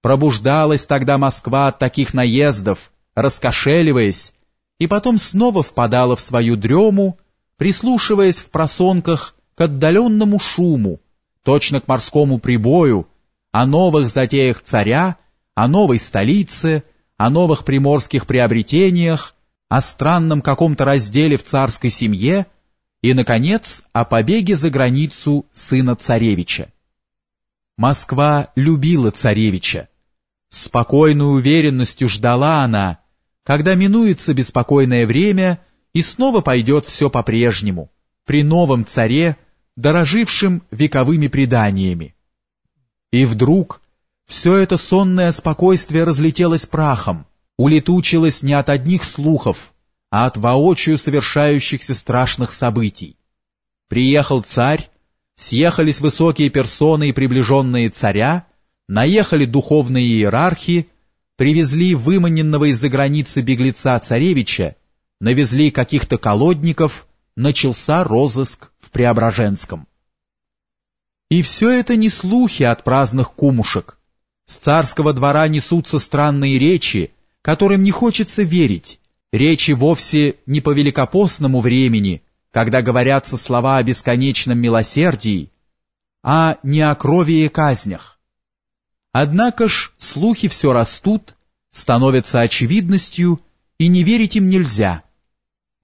Пробуждалась тогда Москва от таких наездов, раскошеливаясь, и потом снова впадала в свою дрему, прислушиваясь в просонках к отдаленному шуму, точно к морскому прибою, о новых затеях царя, о новой столице, о новых приморских приобретениях, о странном каком-то разделе в царской семье и, наконец, о побеге за границу сына царевича. Москва любила царевича. Спокойной уверенностью ждала она, когда минуется беспокойное время и снова пойдет все по-прежнему, при новом царе, дорожившем вековыми преданиями. И вдруг все это сонное спокойствие разлетелось прахом, улетучилось не от одних слухов, а от воочию совершающихся страшных событий. Приехал царь, съехались высокие персоны и приближенные царя, наехали духовные иерархи, привезли выманенного из-за границы беглеца царевича, навезли каких-то колодников, начался розыск в Преображенском. И все это не слухи от праздных кумушек. С царского двора несутся странные речи, которым не хочется верить, речи вовсе не по великопостному времени, когда говорятся слова о бесконечном милосердии, а не о крови и казнях. Однако ж слухи все растут, становятся очевидностью, и не верить им нельзя.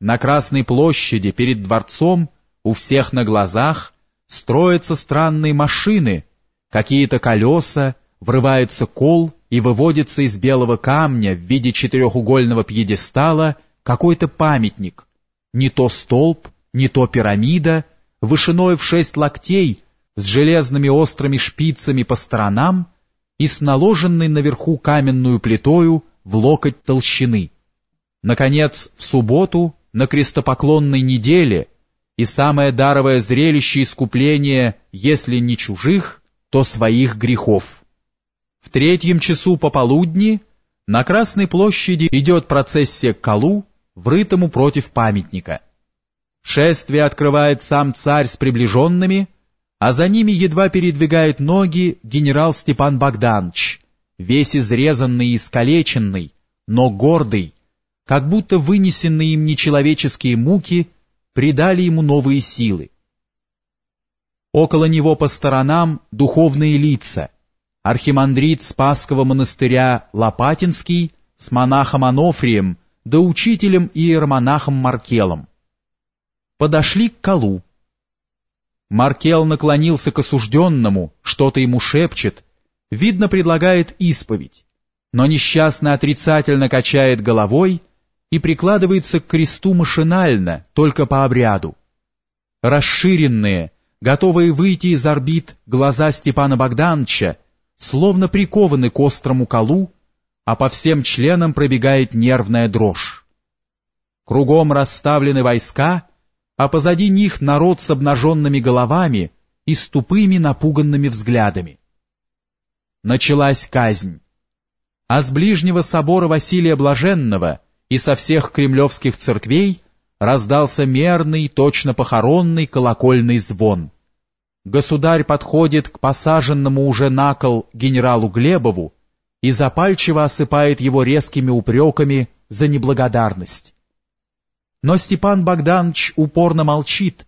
На Красной площади перед дворцом у всех на глазах строятся странные машины, какие-то колеса, врывается кол и выводится из белого камня в виде четырехугольного пьедестала какой-то памятник, не то столб, не то пирамида, вышиной в шесть локтей, с железными острыми шпицами по сторонам и с наложенной наверху каменную плитою в локоть толщины. Наконец, в субботу, на крестопоклонной неделе, и самое даровое зрелище искупления, если не чужих, то своих грехов. В третьем часу пополудни на Красной площади идет процессия к колу, врытому против памятника. Шествие открывает сам царь с приближенными, а за ними едва передвигает ноги генерал Степан Богданович, весь изрезанный и искалеченный, но гордый, как будто вынесенные им нечеловеческие муки придали ему новые силы. Около него по сторонам духовные лица, архимандрит Спасского монастыря Лопатинский с монахом Анофрием да учителем и иеромонахом Маркелом подошли к колу. Маркел наклонился к осужденному, что-то ему шепчет, видно, предлагает исповедь, но несчастно отрицательно качает головой и прикладывается к кресту машинально, только по обряду. Расширенные, готовые выйти из орбит глаза Степана Богдановича, словно прикованы к острому колу, а по всем членам пробегает нервная дрожь. Кругом расставлены войска, а позади них народ с обнаженными головами и с тупыми напуганными взглядами. Началась казнь. А с ближнего собора Василия Блаженного и со всех кремлевских церквей раздался мерный, точно похоронный колокольный звон. Государь подходит к посаженному уже на кол генералу Глебову и запальчиво осыпает его резкими упреками за неблагодарность. Но Степан Богданович упорно молчит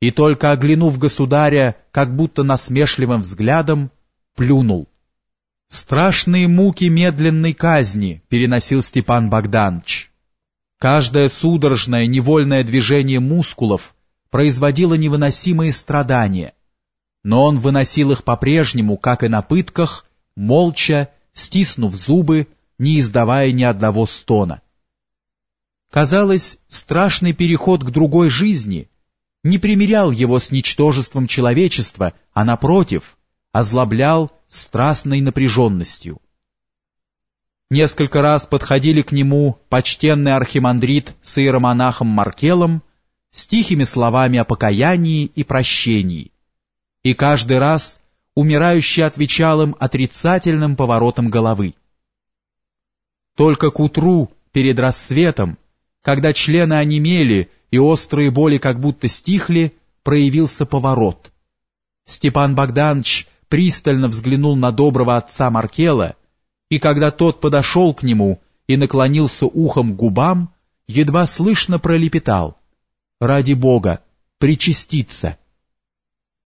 и только оглянув государя, как будто насмешливым взглядом, плюнул. Страшные муки медленной казни переносил Степан Богданович. Каждое судорожное невольное движение мускулов производило невыносимые страдания, но он выносил их по-прежнему, как и на пытках, молча, стиснув зубы, не издавая ни одного стона. Казалось, страшный переход к другой жизни не примирял его с ничтожеством человечества, а напротив, озлоблял страстной напряженностью. Несколько раз подходили к нему почтенный архимандрит с иеромонахом Маркелом с тихими словами о покаянии и прощении, и каждый раз умирающий отвечал им отрицательным поворотом головы. Только к утру, перед рассветом, когда члены онемели и острые боли как будто стихли, проявился поворот. Степан Богданович пристально взглянул на доброго отца Маркела и когда тот подошел к нему и наклонился ухом к губам, едва слышно пролепетал «Ради Бога, причаститься!»